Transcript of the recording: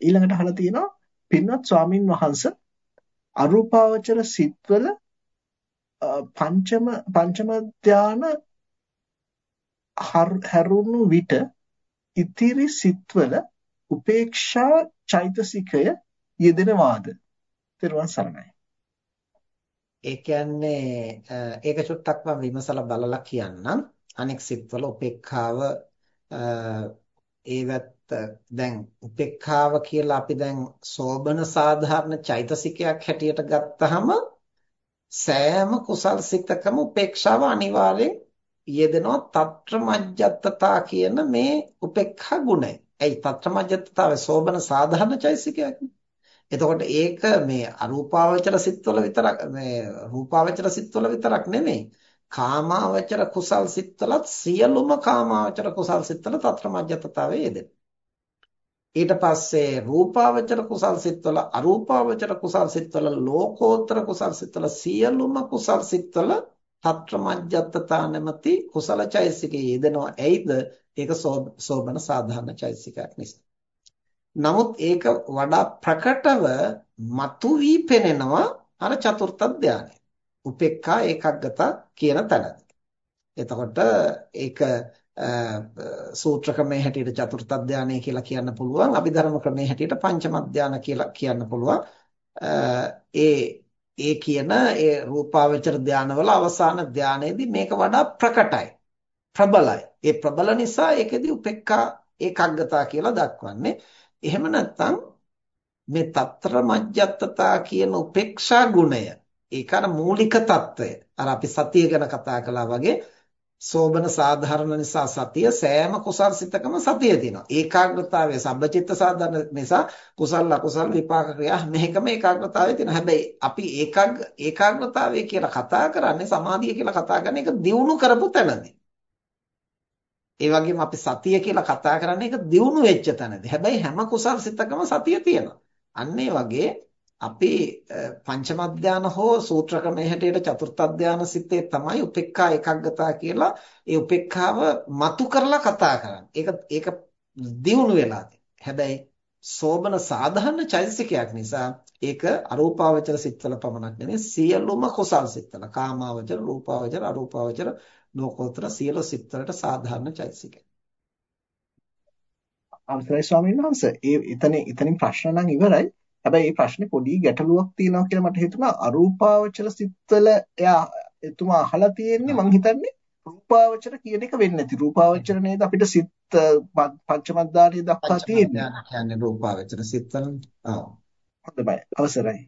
ඊළඟට අහලා තියෙනවා පින්වත් ස්වාමින් වහන්සේ අරූපාවචර සිත්වල පංචම පංචම ධාන හැරුණු විට ඉතිරි සිත්වල උපේක්ෂා චෛතසිකය යෙදෙනවාද? තෙරුවන් සරණයි. ඒ කියන්නේ ඒක චුට්ටක් මම විමසලා බලලා කියන්නම්. අනෙක් සිත්වල උපේක්ඛාව ඒවත් දැන් උපේක්ඛාව කියලා අපි දැන් සෝබන සාධාරණ චෛතසිකයක් හැටියට ගත්තහම සෑම කුසල් සිතකම උපේක්ෂාව අනිවාර්යෙන් යෙදෙනවා తත්‍ර මජ්ජත්තතා කියන මේ උපේක්ඛා ගුණය. ඇයි తත්‍ර මජ්ජත්තතාවේ සෝබන සාධාරණ චෛතසිකයක් එතකොට ඒක මේ අරූපාවචර සිත්වල විතරක් මේ රූපාවචර සිත්වල විතරක් නෙමෙයි. කාමාවචර කුසල් සිත්වලත් සියලුම කාමාවචර කුසල් සිත්වල తත්‍ර මජ්ජත්තතාවේ යෙදෙනවා. ඊට පස්සේ රූපාවචර කුසල් සිත්වල අරූපාවචර කුසල් සිත්වල ලෝකෝත්තර කුසල් සිත්වල සියලුම කුසල් සිත්වල తත්‍ර මජ්ජත්තතා නැමැති කුසල චෛසිකයේ යෙදෙනවා. ඇයිද? ඒක සෝබන සාධාරණ චෛසිකයක් නිසා. නමුත් ඒක වඩා ප්‍රකටව මතුවී පෙනෙනවා අර චතුර්ථ ධානය. උපේක්ඛා ඒකග්ගත කියන තැනදී. එතකොට ඒක සූත්‍ර ක්‍රමයේ හැටියට චතුර්ථ ධානය කියලා කියන්න පුළුවන්. අභිධර්ම ක්‍රමයේ හැටියට පංචම ධාන කියලා කියන්න පුළුවන්. ඒ ඒ කියන ඒ රූපාවචර ධානවල අවසාන ධානයේදී මේක වඩා ප්‍රකටයි. ප්‍රබලයි. ඒ ප්‍රබල නිසා ඒකෙදී උපේක්ඛා ඒකග්ගතා කියලා දක්වන්නේ. එහෙම නැත්නම් මේ తත්‍ර මජ්ජත්තතා කියන උපේක්ෂා ගුණය ඒක අර මූලික తত্ত্বය. අර අපි සතිය ගැන කතා කළා වගේ සෝබන සාධාරණ නිසා සතිය සෑම කුසල් සිතකම සතිය දෙනවා. ඒකාග්‍රතාවය සම්බචිත්ත සාධාරණ නිසා කුසල් අකුසල් විපාක ක්‍රියා මේකම ඒකාග්‍රතාවය දෙනවා. හැබැයි අපි ඒකාග් ඒකාග්‍රතාවය කියලා කතා කරන්නේ සමාධිය කියලා කතා කරන එක දියුණු කරපු තැනදී. ඒ වගේම අපි සතිය කියලා කතා කරන්නේ ඒක දියුණු වෙච්ච තැනදී. හැබැයි හැම කුසල් සිතකම සතිය තියෙනවා. අන්න වගේ අපි පංචම ධාන හෝ සූත්‍ර ක්‍රමයේ හැටියට චතුර්ථ ධාන සිත්තේ තමයි උපේක්ඛා එකග්ගතා කියලා ඒ උපේක්ඛාව මතු කරලා කතා කරන්නේ. ඒක ඒක දියුණු වෙලා හැබැයි සෝබන සාධාරණ චෛතසිකයක් නිසා ඒක අරූපාවචර සිත්වල පමණක් නෙමෙයි සියලුම කුසල් සිත්වල කාමාවචර රූපාවචර අරූපාවචර ලෝකෝත්තර සියලු සිත්වලට සාධාරණ චෛතසිකය. අවසරයි ස්වාමීන් වහන්සේ. ඒ එතන එතනින් ප්‍රශ්න නම් ඉවරයි. හැබැයි මේ ප්‍රශ්නේ පොඩි ගැටලුවක් තියෙනවා කියලා මට හිතුණා. අරූපාවචර සිත්වල එයා එතුමා අහලා තියෙන්නේ මං හිතන්නේ රූපාවචර කියන එක වෙන්නේ නැති. රූපාවචර නේද අපිට සිත් පංචමද්දාරිය දක්වා තියෙන්නේ. කියන්නේ රූපාවචර සිත්වල. ඔව් හොඳයි. අවසරයි